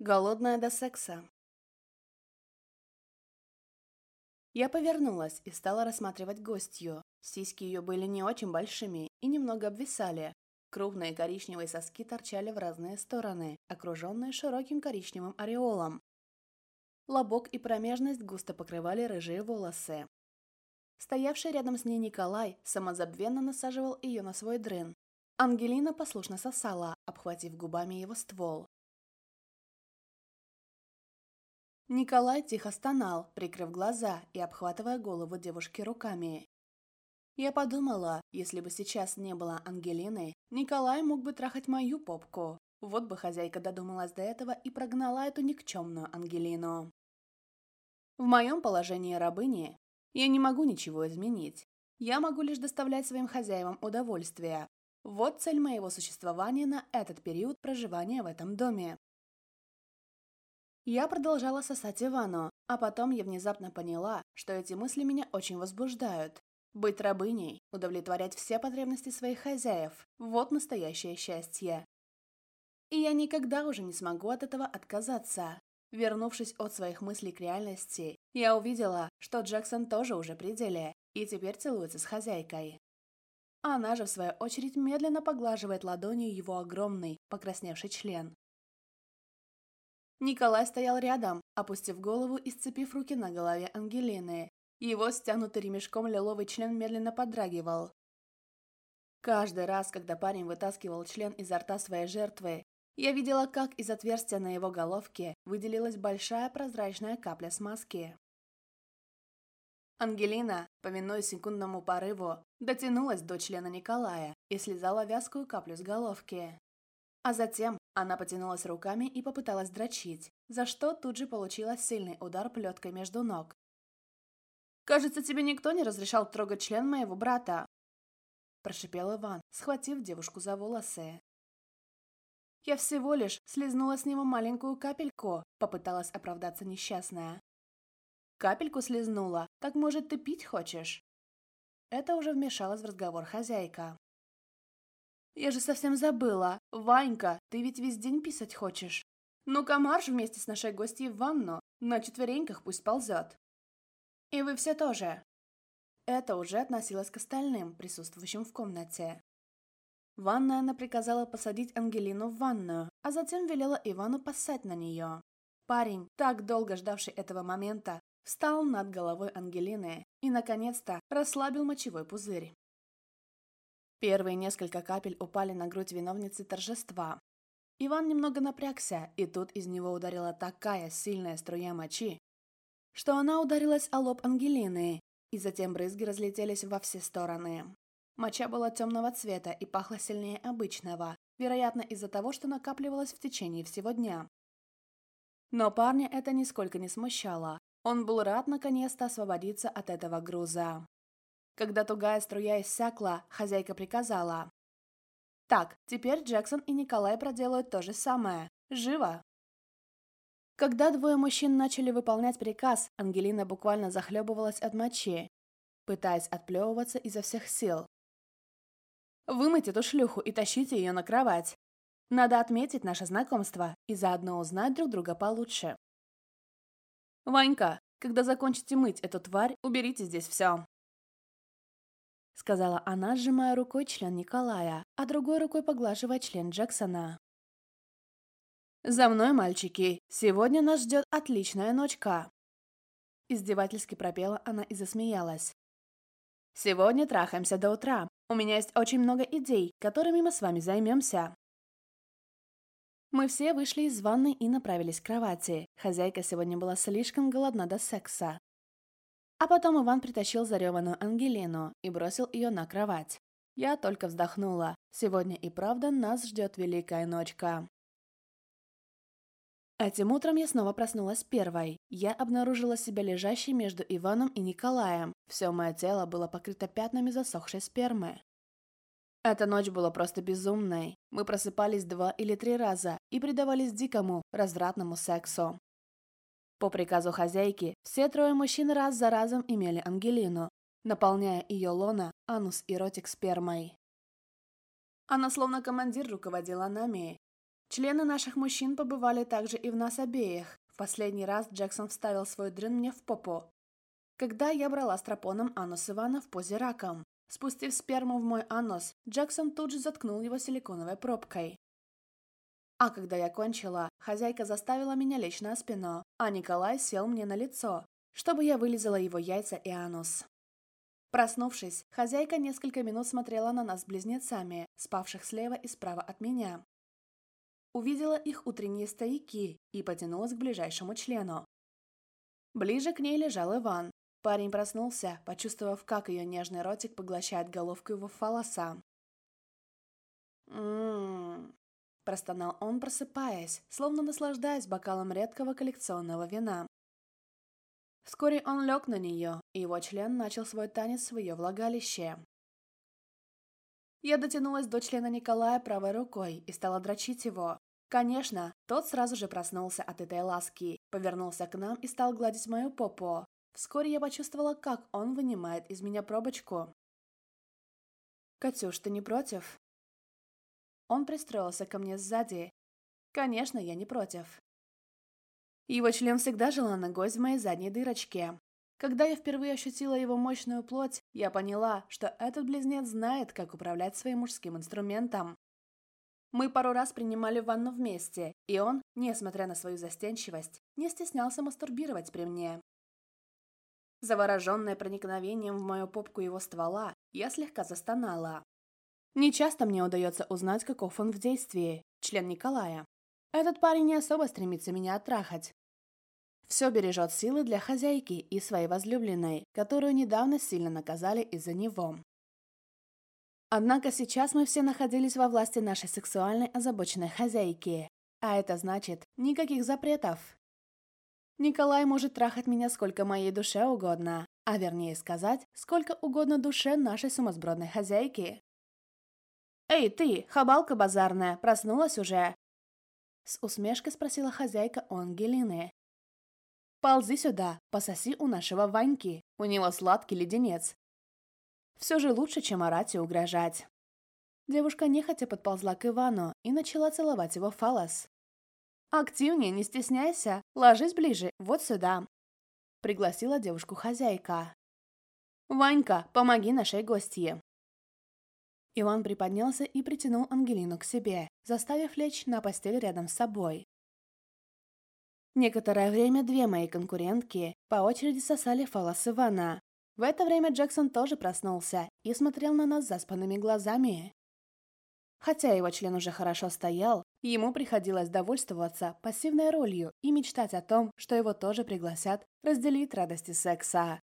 Голодная до секса. Я повернулась и стала рассматривать гостью. Сиськи ее были не очень большими и немного обвисали. Крупные коричневые соски торчали в разные стороны, окруженные широким коричневым ореолом. Лобок и промежность густо покрывали рыжие волосы. Стоявший рядом с ней Николай самозабвенно насаживал ее на свой дрын. Ангелина послушно сосала, обхватив губами его ствол. Николай тихо стонал, прикрыв глаза и обхватывая голову девушки руками. Я подумала, если бы сейчас не было Ангелины, Николай мог бы трахать мою попку. Вот бы хозяйка додумалась до этого и прогнала эту никчемную Ангелину. В моем положении рабыни я не могу ничего изменить. Я могу лишь доставлять своим хозяевам удовольствие. Вот цель моего существования на этот период проживания в этом доме. Я продолжала сосать Ивану, а потом я внезапно поняла, что эти мысли меня очень возбуждают. Быть рабыней, удовлетворять все потребности своих хозяев – вот настоящее счастье. И я никогда уже не смогу от этого отказаться. Вернувшись от своих мыслей к реальности, я увидела, что Джексон тоже уже при деле и теперь целуется с хозяйкой. Она же, в свою очередь, медленно поглаживает ладонью его огромный, покрасневший член. Николай стоял рядом, опустив голову и сцепив руки на голове Ангелины. Его стянутый ремешком лиловый член медленно подрагивал. Каждый раз, когда парень вытаскивал член изо рта своей жертвы, я видела, как из отверстия на его головке выделилась большая прозрачная капля смазки. Ангелина, помянуя секундному порыву, дотянулась до члена Николая и слезала вязкую каплю с головки. А затем она потянулась руками и попыталась дрочить, за что тут же получила сильный удар плеткой между ног. «Кажется, тебе никто не разрешал трогать член моего брата!» Прошипел Иван, схватив девушку за волосы. «Я всего лишь слезнула с него маленькую капельку», попыталась оправдаться несчастная. «Капельку слезнула, так может ты пить хочешь?» Это уже вмешалась в разговор хозяйка. «Я же совсем забыла. «Ванька, ты ведь весь день писать хочешь? Ну-ка марш вместе с нашей гостьей в ванну, на четвереньках пусть ползет». «И вы все тоже». Это уже относилось к остальным, присутствующим в комнате. Ванная она приказала посадить Ангелину в ванную, а затем велела Ивану поссать на нее. Парень, так долго ждавший этого момента, встал над головой Ангелины и, наконец-то, расслабил мочевой пузырь. Первые несколько капель упали на грудь виновницы торжества. Иван немного напрягся, и тут из него ударила такая сильная струя мочи, что она ударилась о лоб Ангелины, и затем брызги разлетелись во все стороны. Моча была темного цвета и пахла сильнее обычного, вероятно, из-за того, что накапливалась в течение всего дня. Но парня это нисколько не смущало. Он был рад наконец-то освободиться от этого груза. Когда тугая струя иссякла, хозяйка приказала. Так, теперь Джексон и Николай проделают то же самое. Живо! Когда двое мужчин начали выполнять приказ, Ангелина буквально захлебывалась от мочи, пытаясь отплевываться изо всех сил. «Вымыть эту шлюху и тащите ее на кровать. Надо отметить наше знакомство и заодно узнать друг друга получше». «Ванька, когда закончите мыть эту тварь, уберите здесь все сказала она, сжимая рукой член Николая, а другой рукой поглаживая член Джексона. «За мной, мальчики! Сегодня нас ждет отличная ночка!» Издевательски пропела она и засмеялась. «Сегодня трахаемся до утра. У меня есть очень много идей, которыми мы с вами займемся». Мы все вышли из ванной и направились к кровати. Хозяйка сегодня была слишком голодна до секса. А потом Иван притащил зареванную Ангелину и бросил ее на кровать. Я только вздохнула. Сегодня и правда нас ждет великая ночка. Этим утром я снова проснулась первой. Я обнаружила себя лежащей между Иваном и Николаем. Все мое тело было покрыто пятнами засохшей спермы. Эта ночь была просто безумной. Мы просыпались два или три раза и предавались дикому, развратному сексу. По приказу хозяйки, все трое мужчин раз за разом имели Ангелину, наполняя ее лона, анус и ротик спермой. Она словно командир руководила нами. Члены наших мужчин побывали также и в нас обеих. В последний раз Джексон вставил свой дрын мне в попу, когда я брала стропоном анус Ивана в позе раком. Спустив сперму в мой анус, Джексон тут же заткнул его силиконовой пробкой. А когда я кончила, хозяйка заставила меня лечь на спину, а Николай сел мне на лицо, чтобы я вылезала его яйца и анус. Проснувшись, хозяйка несколько минут смотрела на нас близнецами, спавших слева и справа от меня. Увидела их утренние стояки и потянулась к ближайшему члену. Ближе к ней лежал Иван. Парень проснулся, почувствовав, как ее нежный ротик поглощает головку его фалоса. «Ммм, простонал он, просыпаясь, словно наслаждаясь бокалом редкого коллекционного вина. Вскоре он лег на нее, и его член начал свой танец в ее влагалище. Я дотянулась до члена Николая правой рукой и стала дрочить его. Конечно, тот сразу же проснулся от этой ласки, повернулся к нам и стал гладить мою попу. Вскоре я почувствовала, как он вынимает из меня пробочку. «Катюш, ты не против?» Он пристроился ко мне сзади. Конечно, я не против. Его член всегда жил на ногой в моей задней дырочке. Когда я впервые ощутила его мощную плоть, я поняла, что этот близнец знает, как управлять своим мужским инструментом. Мы пару раз принимали ванну вместе, и он, несмотря на свою застенчивость, не стеснялся мастурбировать при мне. Завороженная проникновением в мою попку его ствола, я слегка застонала. Нечасто мне удается узнать, каков он в действии, член Николая. Этот парень не особо стремится меня оттрахать. Все бережет силы для хозяйки и своей возлюбленной, которую недавно сильно наказали из-за него. Однако сейчас мы все находились во власти нашей сексуальной озабоченной хозяйки. А это значит, никаких запретов. Николай может трахать меня сколько моей душе угодно, а вернее сказать, сколько угодно душе нашей сумасбродной хозяйки, «Эй, ты, хабалка базарная, проснулась уже?» С усмешкой спросила хозяйка у Ангелины. «Ползи сюда, пососи у нашего Ваньки, у него сладкий леденец. Все же лучше, чем орать и угрожать». Девушка нехотя подползла к Ивану и начала целовать его фалос. «Активнее, не стесняйся, ложись ближе, вот сюда», — пригласила девушку хозяйка. «Ванька, помоги нашей гостье», Иван приподнялся и притянул Ангелину к себе, заставив лечь на постель рядом с собой. Некоторое время две мои конкурентки по очереди сосали фалос Ивана. В это время Джексон тоже проснулся и смотрел на нас заспанными глазами. Хотя его член уже хорошо стоял, ему приходилось довольствоваться пассивной ролью и мечтать о том, что его тоже пригласят разделить радости секса.